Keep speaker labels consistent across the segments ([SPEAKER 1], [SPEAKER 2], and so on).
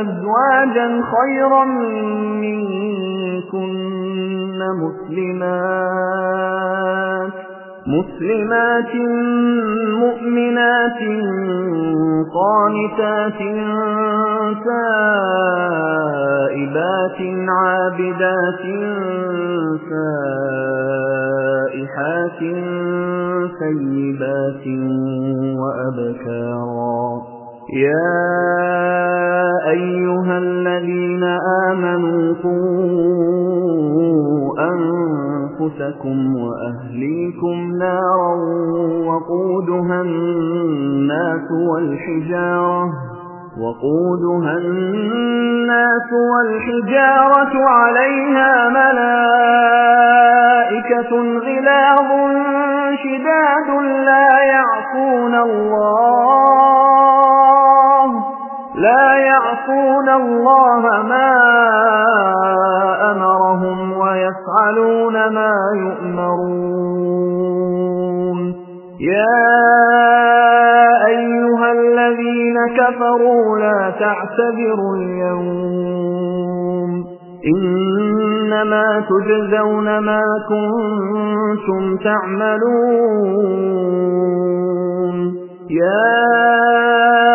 [SPEAKER 1] أزواجا خيرا منكن مسلمات مسلمات مؤمنات قانتات سائبات عابدات سائحات سيبات وأبكارا. يا أيها الذين آمنوا قوا أنفسكم وأهليكم نارا وقودها الناس والحجارة وقودها الناس والحجارة عليها ملائكة غلاظ شداد لا يعصون الله لا يعصون الله ما أمرهم ويفعلون ما يؤمرون. يا أيها الذين كفروا لا تعتذروا اليوم. إنما تجزون ما كنتم تعملون. يا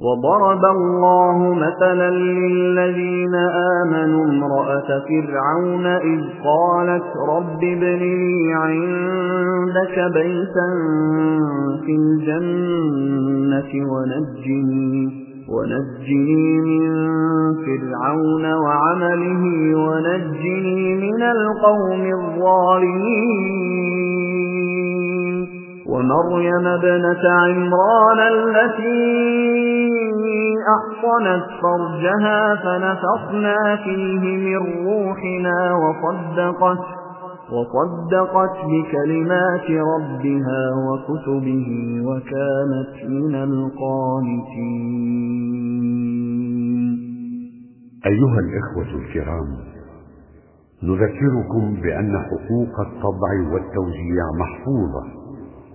[SPEAKER 1] وضرب الله مثلا للذين آمنوا امرأة فرعون إذ قالت رب ابن لي عندك بيتا في الجنة ونجني ونجني من فرعون وعمله ونجني من القوم الظالمين. ومريم ابنة عمران التي أحصنت فرجها فنفخنا فيه من روحنا وصدقت وصدقت بكلمات ربها وكتبه وكانت من القانتين.
[SPEAKER 2] أيها الإخوة الكرام نذكركم بأن حقوق الطبع والتوزيع محفوظة.